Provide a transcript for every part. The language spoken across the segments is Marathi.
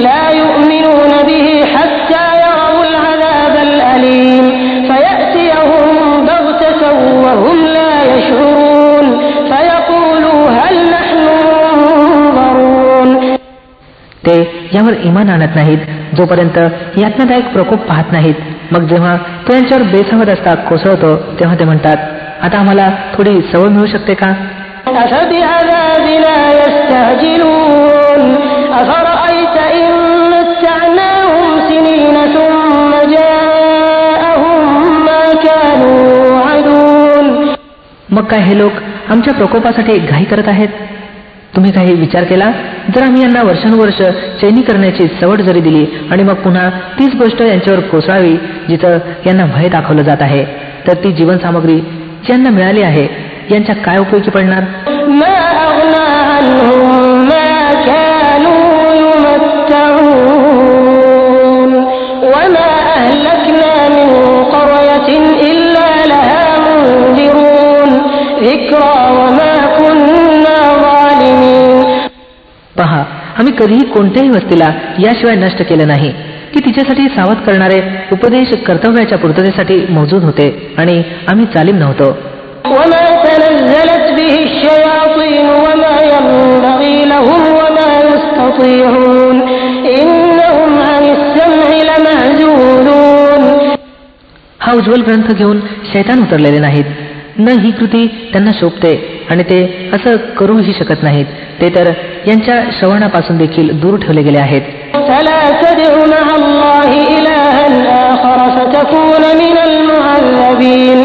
لا يؤمنون به حتى يروا العذاب الأليم فيأتيهم بغتة وهم لا يشعرون فيقولوا هل نحن منظرون ते यावर इमान आणत नाहीत जोपर्यंत यातनादायक प्रकोप पाहत नाहीत मग जेव्हा तो यांच्यावर बेसमत असता कोसळतो तेव्हा ते म्हणतात आता आम्हाला थोडी सवय मिळू शकते का كانوا يوعدون मग काय हे लोक आमच्या प्रकोपासाठी घाई करत आहेत तुम्ही काही विचार केला जर आम्ही यांना वर्षानुवर्ष चैनी करण्याची सवड जरी दिली आणि मग पुन्हा तीच गोष्ट यांच्यावर कोसळावी जिथं यांना भय दाखवलं जात आहे तर ती जीवनसामग्री जी यांना मिळाली आहे यांच्या काय उपयोगी पडणार पहा आम्ही कधीही कोणत्याही वस्तीला याशिवाय नष्ट केलं नाही. की तिच्यासाठी सावध करणारे उपदेश कर्तव्याच्या पूर्ततेसाठी मौजूद होते आणि आम्ही चालीम नव्हतो. हा उज्ज्वल ग्रंथ घेऊन शैतान उतरलेले नाहीत. न ही कृती त्यांना शोभते आणि ते असं करूही शकत नाहीत ते तर यांच्या श्रवणापासून देखील दूर ठेवले गेले आहेत فلا تدع مع الله إلها آخر فتكون من المعذبين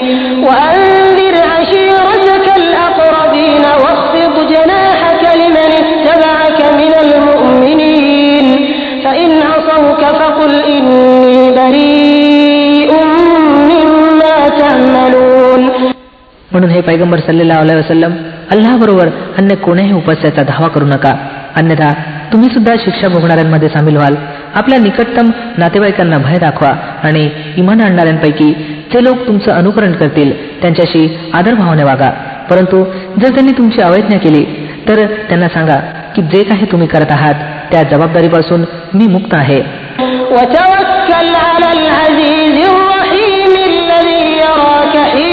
وأنذر عشيرتك الأقربين واخفض جناحك لمن اتبعك من المؤمنين فإن عصوك فقل إني بريء مما تعملون म्हणून हे पैगंबर सल्लेला अलैहि वसल्लम अल्लाबरोबर अन्य कोण्याही उपास्याचा धावा करू नका अन्यथा तुम्ही सुद्धा शिक्षा भोगणाऱ्यांमध्ये सामील व्हाल आपल्या निकटतम नातेवाईकांना भय दाखवा आणि इमान आणणाऱ्यांपैकी जे लोक तुमचं अनुकरण करतील त्यांच्याशी आदरभावाने वागा परंतु जर त्यांनी तुमची अवैज्ञा केली तर त्यांना सांगा की जे काही तुम्ही करत आहात त्या जबाबदारीपासून मी मुक्त आहे وتوكل على العزيز الرحيم الذي يراك حين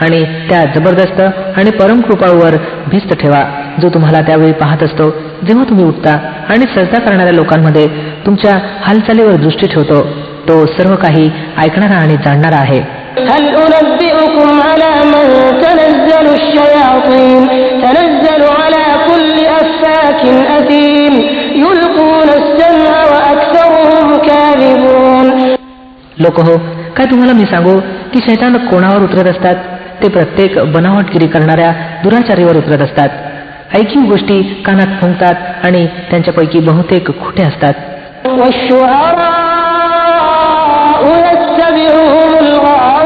आणि त्या जबरदस्त आणि परम कृपाळूवर भिस्त ठेवा. जो तुम्हाला त्यावेळी पाहत असतो जेव्हा तुम्ही उठता आणि सजदा करणाऱ्या लोकांमध्ये तुमच्या हालचालीवर दृष्टी ठेवतो तो सर्व काही ऐकणारा आणि जाणणारा आहे. लोक हो काय तुम्हाला मी सांगू की शैतान कोणावर उतरत असतात ते प्रत्येक बनावटगिरी करणाऱ्या दुराचारीवर उतरत असतात ऐकीव गोष्टी कानात फुंकतात आणि त्यांच्यापैकी बहुतेक खोटे असतात والشعراء يتبعهم الغاوون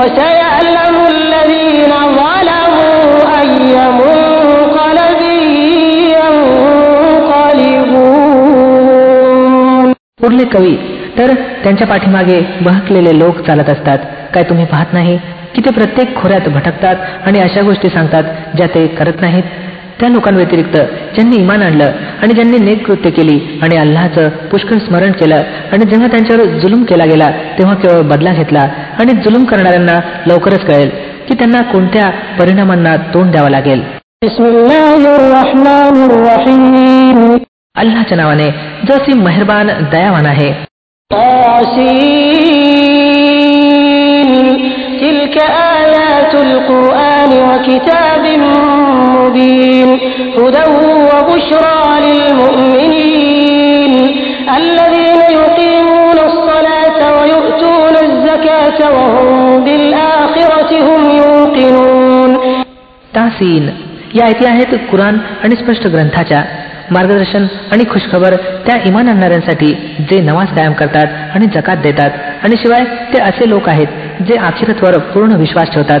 وسيعلم الذين ظلموا أي منقلب ينقلبون पुढले कवी तर त्यांच्या पाठीमागे बहकलेले लोक चालत असतात काय तुम्ही पाहत नाही की ते प्रत्येक खोऱ्यात भटकतात आणि अशा गोष्टी सांगतात ज्या ते करत नाहीत त्या लोकांव्यतिरिक्त ज्यांनी इमान आणलं आणि ज्यांनी नेक कृत्य केली आणि अल्लाचं पुष्कळ स्मरण केलं आणि जेव्हा त्यांच्यावर जुलूम केला गेला तेव्हा केवळ बदला घेतला आणि जुलूम करणाऱ्यांना लवकरच कळेल की त्यांना कोणत्या परिणामांना तोंड द्यावं लागेल. अल्लाच्या नावाने जसी मेहरबान दयावान आहे. القرآن وكتاب مبين هدى وبشرى للمؤمنين الذين يقيمون الصلاة ويؤتون الزكاة وهم بالآخرة هم يوقنون तासीन या ऐती आहेत कुराण आणि स्पष्ट ग्रंथाच्या मार्गदर्शन आणि खुशखबर त्या इमान आणणाऱ्यांसाठी जे नमाज कायम करतात आणि जकात देतात आणि शिवाय ते असे लोक आहेत जे आखिरतवर पूर्ण विश्वास ठेवतात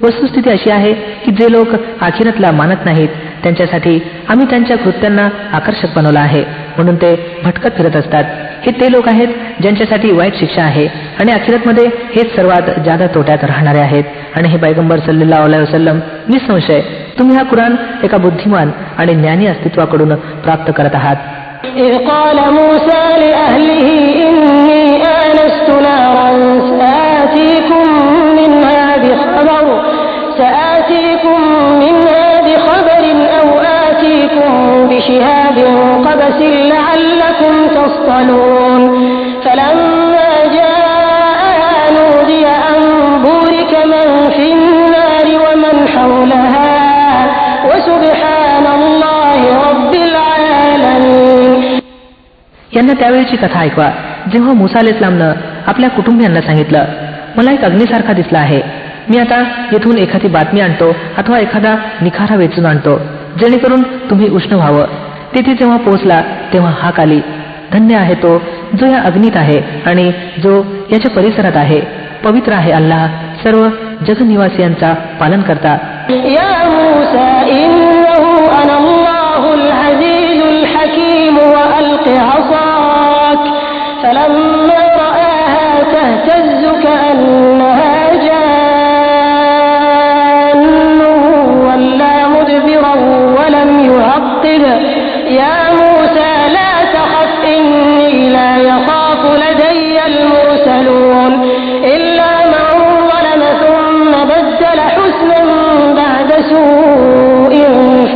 वस्तुस्थिती अशी आहे की जे लोक आखिरतला मानत नाहीत त्यांच्यासाठी आम्ही त्यांच्या कृत्यांना आकर्षक बनवलं आहे म्हणून ते भटकत फिरत असतात हे ते लोक आहेत ज्यांच्यासाठी वाईट शिक्षा आहे आणि अखिरतमध्ये हेच सर्वात जादा तोट्यात राहणारे आहेत आणि हे पैगंबर सल्लेला वसलम निसंशय तुम्ही हा कुराण एका बुद्धिमान आणि ज्ञानी अस्तित्वाकडून प्राप्त करत आहात إذ قال موسى لأهله إني آنست نارا سآتيكم منها بخبر بشهاب قبس لعلكم تصطلون فلما جاءها نودي أن بورك من في النار ومن حولها وسبحان الله رب العالمين यांना त्यावेळीची कथा ऐकवा जेव्हा मुसा अल इस्लामनं आपल्या कुटुंबियांना सांगितलं मला एक अग्नीसारखा दिसला आहे मी आता येथून एखादी बातमी आणतो अथवा एखादा निखारा वेचून आणतो जेणेकरून तुम्ही उष्ण व्हावं तिथे जेव्हा पोहोचला तेव्हा हाक आली धन्य आहे तो जो या अग्नीत आहे आणि जो याच्या परिसरात आहे पवित्र आहे अल्लाह सर्व जगनिवासियांचा पालन करता يا موسى إنه أنا الله العزيز الحكيم وألق عصاك فلما رآها تهتز كأنها ولم يعقب يا موسى لا تخف إني لا يخاف لدي المرسلون إلا من ظلم ثم بدل حسنا بعد سوء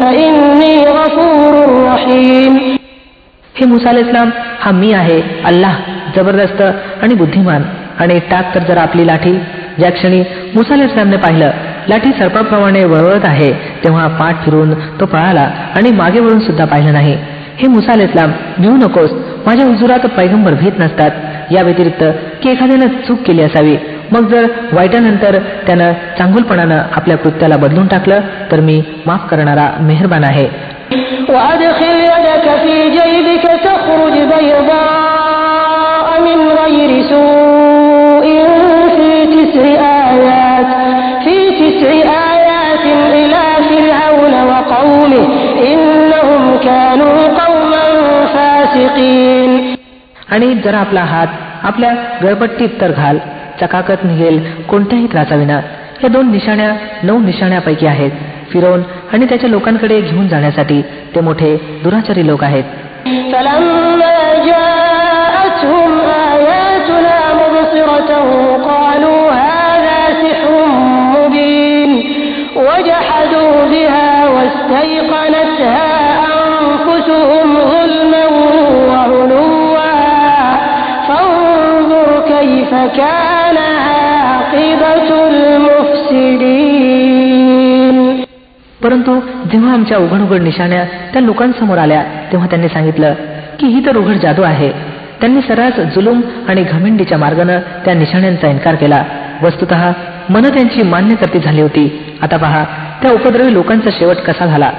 فإني غفور رحيم हे मुसा अल इस्लाम हा मी आहे अल्लाह जबरदस्त आणि बुद्धिमान आणि टाक तर जर आपली लाठी ज्या क्षणी मुसा अल इस्लामने पाहिलं लाठी सर्पाप्रमाणे वळवळत आहे तेव्हा पाठ फिरून तो पळाला आणि मागे वळून सुद्धा पाहिलं नाही हे मुसा अल इस्लाम भिवू नकोस माझ्या हुजुरात पैगंबर भीत नसतात या व्यतिरिक्त की एखाद्यानं चूक केली असावी मग जर वाईटानंतर त्यानं चांगुलपणानं आपल्या कृत्याला बदलून टाकलं तर मी माफ करणारा मेहरबान आहे وأدخل يدك في جيبك تخرج بيضاء من غير سوء في تسع आणि जरा आपला हात आपल्या गळपट्टीत तर घाल चकाकत निघेल कोणत्याही त्रासाविना या दोन निशाण्या नऊ निशाण्यापैकी आहेत फिरवून आणि त्याच्या लोकांकडे घेऊन जाण्यासाठी ते मोठे दुराचारी लोक आहेत فلما جاءتهم آياتنا مبصرة قالوا هذا سحر مبين وجحدوا بها واستيقنتها أنفسهم ظلما وعلوا فانظر كيف كان عاقبة المفسدين परंतु जेव्हा आमच्या उघड उघड निशाण्या त्या लोकांसमोर आल्या तेव्हा त्यांनी सांगितलं की ही तर उघड जादू आहे त्यांनी सर्रास जुलूम आणि घमेंडीच्या मार्गानं त्या निशाण्यांचा इन्कार केला वस्तुत मन त्यांची मान्य करती झाली होती आता पहा त्या उपद्रवी लोकांचा शेवट कसा झाला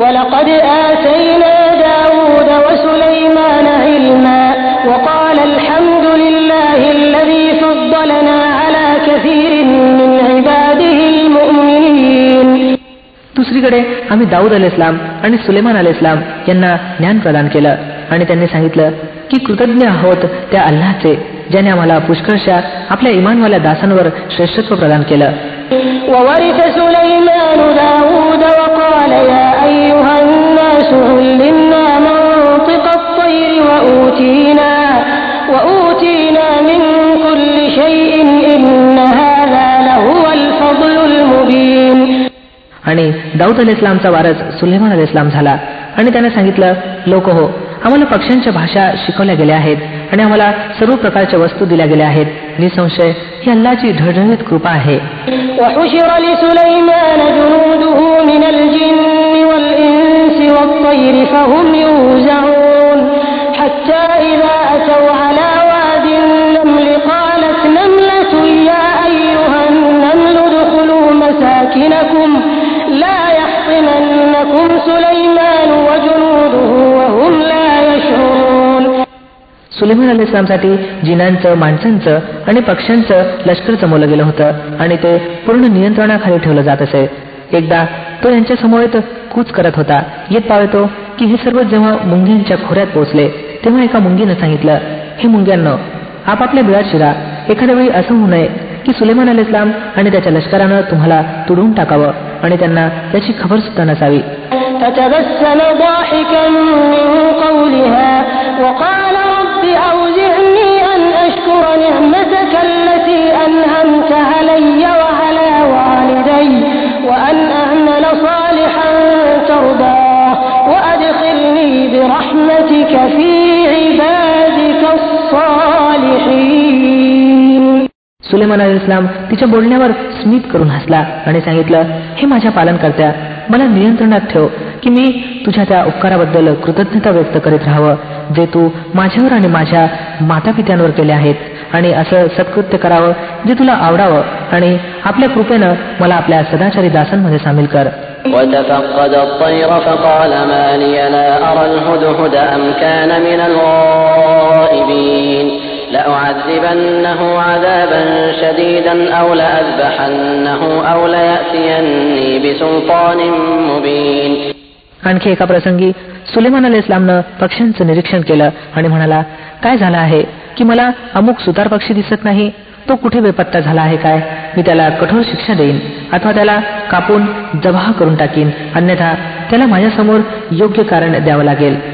ولقد آتينا داود وسليمان علما وقال الحمد لله الذي فضلنا على كثير من عباده المؤمنين दुसरीकडे आम्ही दाऊद अल इस्लाम आणि सुलेमान अल इस्लाम यांना ज्ञान प्रदान केलं आणि त्यांनी सांगितलं की कृतज्ञ आहोत त्या अल्लाचे ज्याने आम्हाला पुष्कळशा आपल्या इमानवाल्या दासांवर श्रेष्ठत्व प्रदान केलं وورث سليمان داود وقال يا أيها الناس علمنا منطق الطير وأوتينا وأوتينا من كل شيء إن هذا لهو الفضل المبين आणि दाऊद अल इस्लामचा वारस सुलेमान अल इस्लाम झाला आणि त्याने सांगितलं लोक हो आम्हाला पक्ष्यांच्या भाषा शिकवल्या गेल्या आहेत आणि आम्हाला सर्व प्रकारच्या वस्तू दिल्या गेल्या आहेत निसंशय ही अल्लाची ढळढळीत कृपा आहे وحشر لسليمان جنوده من सुलेमान अली इस्लामसाठी जिनांचं माणसांचं आणि पक्ष्यांचं लष्कर जमवलं गेलं होतं आणि ते पूर्ण नियंत्रणाखाली ठेवलं जात असे एकदा तो यांच्या समोर कूच करत होता येत पावतो की हे सर्व जेव्हा मुंग्यांच्या खोऱ्यात पोहोचले तेव्हा एका मुंगीनं सांगितलं हे मुंग्यांनो आपापल्या बिळात शिरा एखाद्या वेळी असं होऊ नये की सुलेमान अल इस्लाम आणि त्याच्या लष्करानं तुम्हाला तुडवून टाकावं आणि त्यांना त्याची खबर सुद्धा नसावी فتبسم ضاحكا من قولها وقال رب أوزعني أن أشكر نعمتك التي أنعمت علي وعلى والدي وأن أعمل صالحا ترضاه وأدخلني برحمتك في عبادك الصالحين सुलेमान अल इस्लाम तिच्या बोलण्यावर स्मित करून हसला आणि सांगितलं हे माझ्या पालन करत्या मला नियंत्रणात ठेव की मी तुझ्या त्या उपकाराबद्दल कृतज्ञता व्यक्त करीत राहावं जे तू माझ्यावर आणि माझ्या मातापित्यांवर केले आहेत. आणि असं सत्कृत्य करावं जे तुला आवडावं आणि आपल्या कृपेनं मला आपल्या सदाचारी दासांमध्ये सामील कर. وتفقد الطير فقال ما لي لا أرى الهدهد أم كان من الغائبين لأعذبنه عذابا شديدا أو لأذبحنه أو ليأتيني بسلطان مبين आणखी एका प्रसंगी सुलेमान अल इस्लामनं पक्ष्यांचं निरीक्षण केलं आणि म्हणाला काय झालं आहे की मला अमुक सुतार पक्षी दिसत नाही तो कुठे बेपत्ता झाला आहे काय मी त्याला कठोर शिक्षा देईन अथवा त्याला कापून जबाह करून टाकीन अन्यथा त्याला माझ्यासमोर योग्य कारण द्यावं लागेल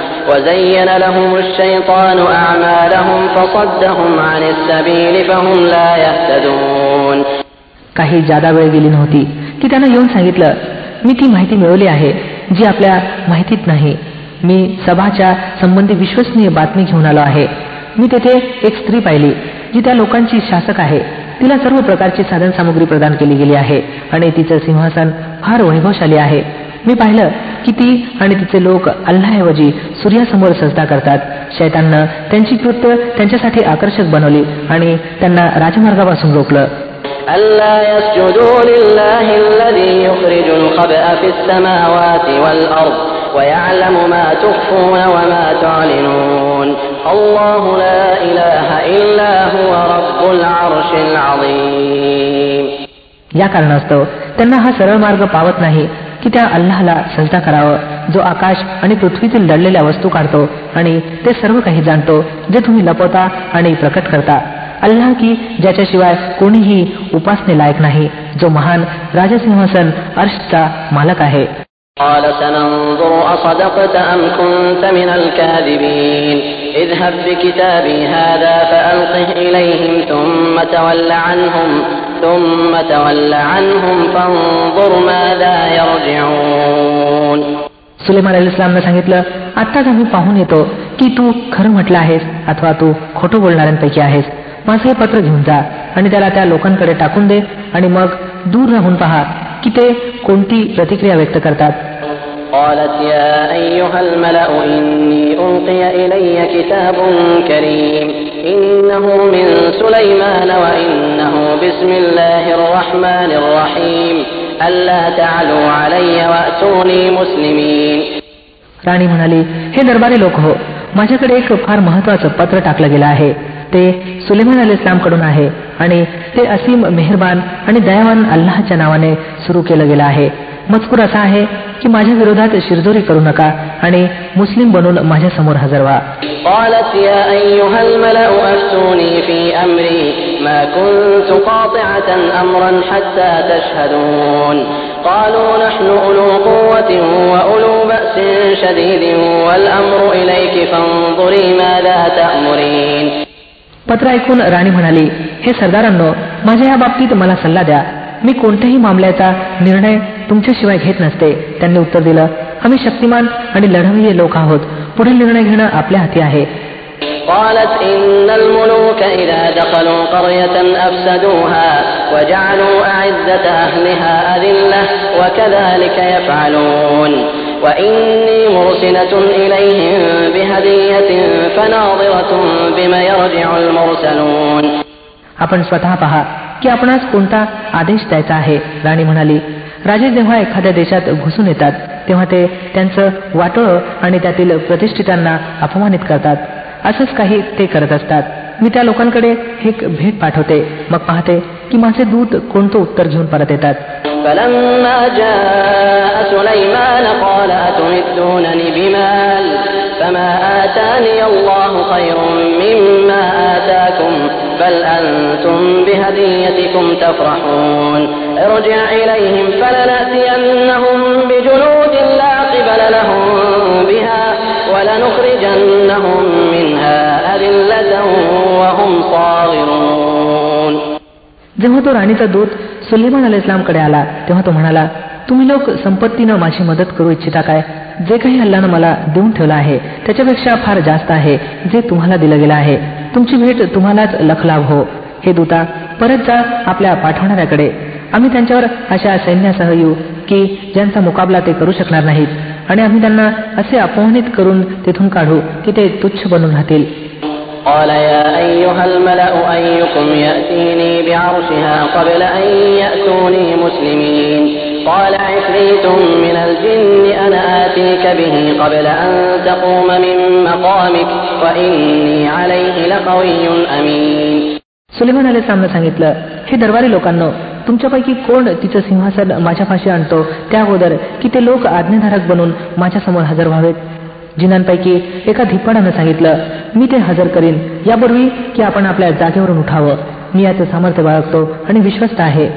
وزين لهم الشيطان أعمالهم فصدهم عن السبيل فهم لا يهتدون काही जादा वेळ गेली नव्हती की त्यानं येऊन सांगितलं मी ती माहिती मिळवली आहे जी आपल्या माहितीत नाही मी सभाच्या संबंधी विश्वसनीय बातमी घेऊन आलो आहे मी तेथे एक स्त्री पाहिली जी त्या लोकांची शासक आहे तिला सर्व प्रकारची साधन सामुग्री प्रदान केली गेली आहे आणि तिचं सिंहासन फार वैभवशाली आहे मी पाहिलं की ती आणि तिचे लोक अल्लाऐवजी सूर्यासमोर सजदा करतात शैतांना त्यांची कृत्य त्यांच्यासाठी आकर्षक बनवली आणि त्यांना राजमार्गापासून रोखलं ألا يسجدوا لله الذي يخرج الخبأ في السماوات والأرض ويعلم ما تخفون وما تعلنون الله لا إله إلا هو رب العرش العظيم या कारणास्तव त्यांना हा सरळ मार्ग पावत नाही की त्या अल्लाहला सजदा करावं जो आकाश आणि पृथ्वीतील दडलेल्या वस्तू काढतो आणि ते सर्व काही जाणतो जे तुम्ही लपवता आणि प्रकट करता अल्लाह की ज्याच्याशिवाय कोणीही उपासने लायक नाही जो महान राजसिंहासन अर्शचा मालक आहे قال سننظر أصدقت أم كنت من الكاذبين اذهب بكتابي هذا فألقه إليهم ثم تول عنهم ثم تول عنهم فانظر ماذا يرجعون. सुलेमान अल इस्लामनं सांगितलं आत्ताच आम्ही पाहून येतो की तू खरं म्हटलं आहेस अथवा तू खोटं बोलणाऱ्यांपैकी आहेस. माझं हे पत्र घेऊन जा आणि त्याला त्या लोकांकडे टाकून दे आणि मग दूर राहून पहा की ते कोणती प्रतिक्रिया व्यक्त करतात. قالت يا أيها الملأ إني ألقي إلي كتاب كريم إنه من سليمان وإن بسم الله الرحمن الرحيم ألا تعلوا علي وأتوني مسلمين राणी म्हणाली हे दरबारी लोक हो माझ्याकडे एक फार महत्वाचं पत्र टाकलं गेलं आहे ते सुलेमान अल इस्लामकडून आहे आणि ते असीम मेहरबान आणि दयावान अल्लाहच्या नावाने सुरू केलं गेलं आहे मजकूर असा आहे की माझ्या विरोधात शिरजोरी करू नका आणि मुस्लिम बनून माझ्या समोर हजर व्हा قالت يا أيها الملأ أفتوني في أمري ما كنت قاطعة أمرا حتى تشهدون قالوا نحن أولو قوة وأولو بأس شديد والأمر إليك فانظري ماذا تأمرين पत्र ऐकून राणी म्हणाली हे सरदारांनो माझ्या या बाबतीत मला सल्ला द्या मी कोणत्याही मामल्याचा निर्णय तुमच्याशिवाय घेत नसते त्यांनी उत्तर दिलं आम्ही शक्तिमान आणि लढवय्ये लोक आहोत पुढील निर्णय घेणं आपल्या हाती आहे قالت إن الملوك إذا دخلوا قرية أفسدوها وجعلوا أعزة أهلها أذلة وكذلك يفعلون وإني مرسلة إليهم بهدية فناظرة بما يرجع المرسلون आपण स्वतः पहा की आपणास कोणता आदेश द्यायचा आहे राणी म्हणाली राजे जेव्हा एखाद्या देशात घुसून येतात तेव्हा ते त्यांचं वाटोळं आणि त्यातील प्रतिष्ठितांना अपमानित करतात असंच काही ते करत असतात मी त्या लोकांकडे एक भेट पाठवते मग पाहते की माझे दूत कोणतं उत्तर घेऊन परत येतात فلما جاء سليمان قال أتمدونني بمال فما آتاني الله خير مما آتاكم بل أنتم بهديتكم تفرحون ارجع إليهم فلنأتينهم بجنود لا قبل لهم بها ولنخرجنهم منها أذلة وهم صاغرون जेव्हा तो राणीचा दूत सुलेमान अल इस्लामकडे आला तेव्हा तो म्हणाला तुम्ही लोक संपत्तीनं माझी मदत करू इच्छिता काय जे काही अल्लानं मला देऊन ठेवलं आहे त्याच्यापेक्षा फार जास्त आहे जे तुम्हाला दिलं गेलं आहे. तुमची भेट तुम्हालाच लखलाभ हो. हे दूता परत जा आपल्या पाठवणाऱ्याकडे. आम्ही त्यांच्यावर अशा सैन्यासह येऊ की ज्यांचा मुकाबला ते करू शकणार नाहीत. आणि आम्ही त्यांना असे अपमानित करून तिथून काढू की ते तुच्छ बनून राहतील. قال يا أيها الملأ أيكم يأتيني بعرشها قبل أن يأتوني مسلمين قال عفريت من الجن أنا آتيك به قبل أن تقوم من مقامك وإني عليه لقوي أمين सुलेमान अली सामने सांगितलं हे दरबारी लोकांनो तुमच्यापैकी कोण तिचं सिंहासन माझ्या फाशी आणतो त्या अगोदर की ते लोक आज्ञाधारक बनून माझ्यासमोर हजर व्हावेत जिनांपैकी एका धिप्पाडानं सांगितलं मी ते हजर करीन यापूर्वी की आपण आपल्या जागेवरून उठावं मी याचं सामर्थ्य बाळगतो आणि विश्वस्त आहे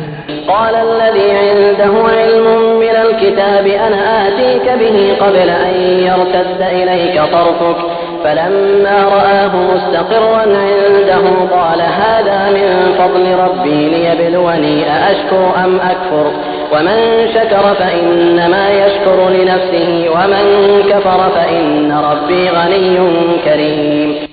قال الذي عنده علم من الكتاب أنا آتيك به قبل أن يرتد إليك طرفك فلما رآه مستقرا عنده قال هذا من فضل ربي ليبلوني أأشكر أم أكفر ومن شكر فإنما يشكر لنفسه ومن كفر فإن ربي غني كريم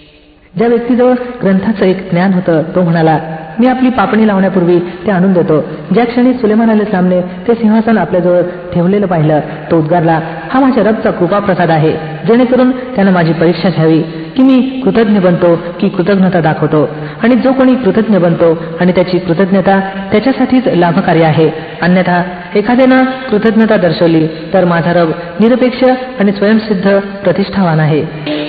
ज्या व्यक्तीजवळ ग्रंथाचं एक ज्ञान होतं तो म्हणाला मी आपली पापणी लावण्यापूर्वी ते आणून देतो. ज्या क्षणी सुलेमान अली सामने ते सिंहासन आपल्याजवळ ठेवलेलं पाहिलं. तो उद्गारला हा माझ्या रबचा कृपा प्रसाद आहे. जेणेकरून त्यानं माझी परीक्षा घ्यावी. की मी कृतज्ञ बनतो की कृतज्ञता दाखवतो. आणि जो कोणी कृतज्ञ बनतो आणि त्याची कृतज्ञता त्याच्यासाठीच लाभकारी आहे. अन्यथा एखाद्यानं कृतज्ञता दर्शवली तर माझा रब निरपेक्ष आणि स्वयंसिद्ध प्रतिष्ठावान आहे.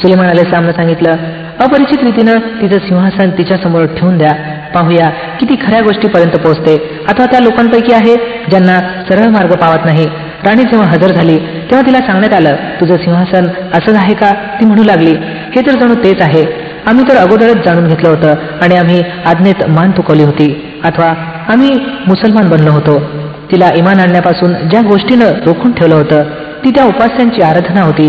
सुलेमान अले सांगितलं अपरिचित रीतीनं तिचं सिंहासन तिच्या समोर ठेवून द्या. पाहूया किती खऱ्या गोष्टीपर्यंत पोहोचते. अथवा त्या लोकांपैकी आहे ज्यांना सरळ मार्ग पावत नाही. राणी जेव्हा हजर झाली तेव्हा तिला सांगण्यात आलं तुझं सिंहासन असंच आहे का? ती म्हणू लागली हे तर जणू तेच आहे. आम्ही तर अगोदरच जाणून घेतलं होतं आणि आम्ही आज्ञेत मान तुकवली होती. अथवा आम्ही मुसलमान बनलो होतो. तिला इमान आणण्यापासून ज्या गोष्टीनं रोखून ठेवलं होतं ती त्या उपास्यांची आराधना होती.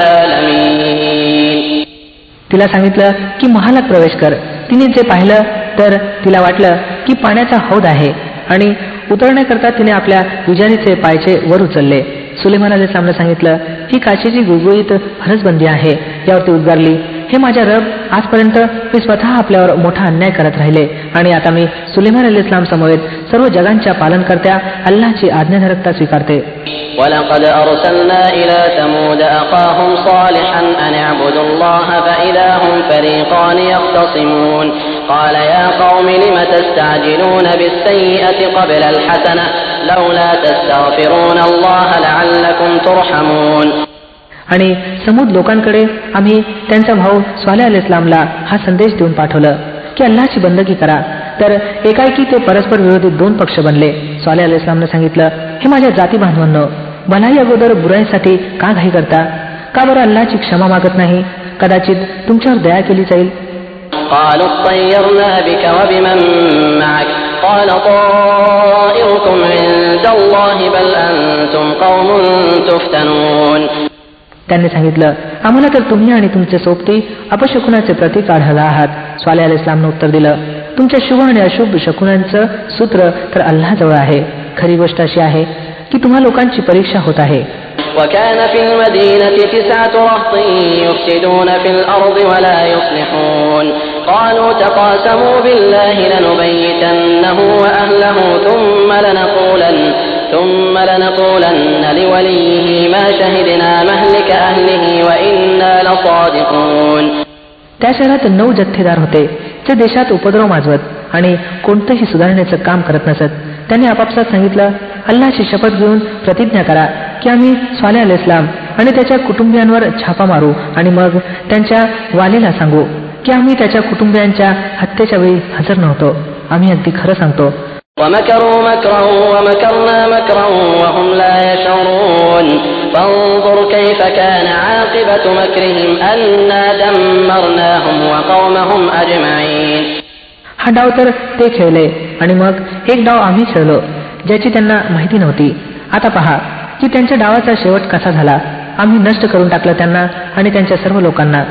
तिला सांगितलं की महालात प्रवेश कर. तिने जे पाहिलं तर तिला वाटलं की पाण्याचा हौद आहे. आणि उतरण्याकरता तिने आपल्या विजारीचे पायचे वर उचलले. सुलेमान सामनं इस्लामला सांगितलं ही काचेची गुळगुळीत फरसबंदी आहे. यावरती उद्गारली हे माझ्या रब आजपर्यंत मी स्वतः आपल्यावर मोठा अन्याय करत राहिले आणि आता मी सुलेमान अली इस्लाम समवेत सर्व जगांच्या पालनकर्त्या अल्लाची आज्ञाधारकता स्वीकारते ولقد أرسلنا إلى ثمود أخاهم صالحا أن اعبدوا الله فإذا هم فريقان يختصمون قال يا قوم لم تستعجلون بالسيئة قبل الحسنة لولا تستغفرون الله لعلكم ترحمون आणि समूद लोकांकडे आम्ही त्यांचा भाऊ स्वाले अल इस्लामला हा संदेश देऊन पाठवलं की अल्लाची बंदगी करा तर एकाएकी ते परस्पर विरोधी दोन पक्ष बनले स्वाले अल इस्लामनं सांगितलं हे माझ्या जाती बांधवांनो भलाई अगोदर बुराईसाठी का घाई करता का बरं अल्लाची क्षमा मागत नाही कदाचित तुमच्यावर दया केली जाईल قالوا اطيرنا بك وبمن معك قال طائركم عند الله بل أنتم قوم تفتنون त्यांनी सांगितलं आम्हाला तर तुम्ही आणि तुमचे सोबती अपशकुनाचे प्रतीक आढळला आहात स्वाले अल इस्लामनं उत्तर दिलं तुमच्या शुभ आणि अशुभ शकुनांचं सूत्र तर अल्लाजवळ आहे खरी गोष्ट अशी आहे की तुम्हा लोकांची परीक्षा होत आहे وكان في المدينة تسعة رهط يفسدون في الأرض ولا يصلحون قالوا تقاسموا بالله لنبيتنه وأهله ثم لنقولن ثم لنقولن لوليه ما شهدنا مهلك أهله وإنا لصادقون त्या शहरात नऊ जथ्थेदार होते जे देशात उपद्रव माजवत आणि कोणतंही सुधारण्याचं काम करत नसत त्यांनी आपापसात सांगितलं अल्लाची शपथ घेऊन प्रतिज्ञा करा की आम्ही स्वाले अल इस्लाम आणि त्याच्या कुटुंबियांवर छापा मारू आणि मग त्यांच्या वालीला सांगू की आम्ही त्याच्या कुटुंबियांच्या हत्येच्या वेळी हजर नव्हतो आम्ही अगदी खरं सांगतो ومكروا مكرا ومكرنا مكرا وهم لا يشعرون فانظر كيف كان عاقبة مكرهم أنا دمرناهم وقومهم أجمعين हा डाव तर ते खेळले आणि मग एक डाव आम्ही खेळलो ज्याची त्यांना माहिती नव्हती आता पहा की त्यांच्या डावाचा शेवट कसा झाला आम्ही नष्ट करून टाकलं त्यांना आणि त्यांच्या सर्व लोकांना.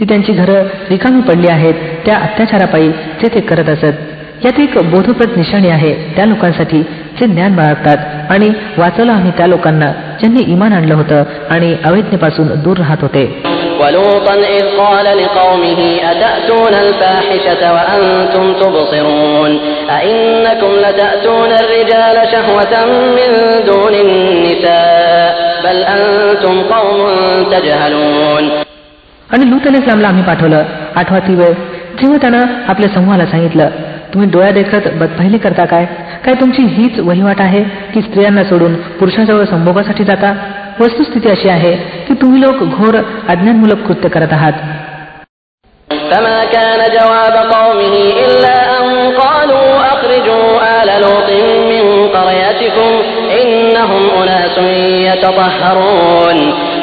ती त्यांची घरं रिकामी पडली आहेत त्या अत्याचारापायी जे ते करत असत. यात एक बोधप्रद निशाणी आहे त्या लोकांसाठी जे ज्ञान बाळगतात. आणि वाचवलं आम्ही त्या लोकांना ज्यांनी इमान आणलं होतं आणि अवैधनेपासून दूर राहत होते. ولوطا إذ قال لقومه أتأتون الفاحشة وأنتم تبصرون أئنكم لتأتون الرجال شهوة من دون النساء بل أنتم قوم تجهلون आणि लूत अली इस्लामला आम्ही पाठवलं आठवा ती वेळ जेव्हा त्यानं आपल्या समूहाला सांगितलं तुम्ही डोळ्या देखत बदपाहिली करता काय काय तुमची हीच वहिवाट आहे की स्त्रियांना सोडून पुरुषाजवळ संभोगासाठी जाता वस्तुस्थिती अशी आहे की तुम्ही लोक घोर अज्ञानमूलक कृत्य करत आहात فما كان جواب قومه إلا أن قالوا أخرجوا آل لوط من قريتكم إنهم أناس يتطهرون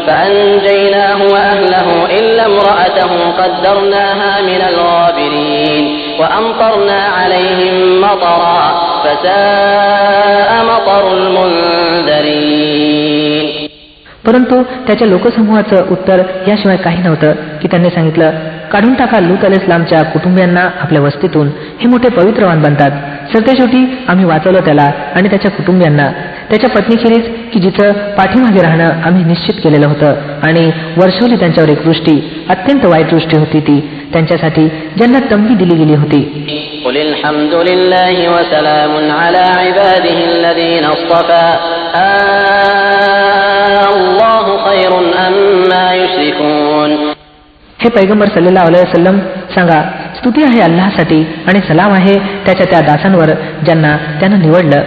فأنجيناه وأهله إلا امرأته قدرناها من الغابرين وأمطرنا عليهم مطرا فساء مطر المنذرين परंतु त्याच्या लोकसमूहाचं उत्तर याशिवाय काही नव्हतं की त्यांनी सांगितलं काढून टाका लूत अल इस्लामच्या कुटुंबियांना आपल्या वस्तीतून. हे मोठे पवित्रवान बनतात. सरतेशेवटी आम्ही वाचवलं त्याला आणि त्याच्या कुटुंबियांना. त्याच्या पत्नीखेरीज की जिचं पाठीमागे राहणं आम्ही निश्चित केलेलं होतं आणि वर्षवली त्यांच्यावर एक दृष्टी अत्यंत वाईट दृष्टी होती ती. त्यांच्यासाठी ज्यांना तंबी दिली गेली होती. हे पैगंबर सल्लेला वसलम सांगा स्तुती आहे अल्लासाठी आणि सलाम आहे त्याच्या त्या दासांवर ज्यांना त्यानं निवडलं.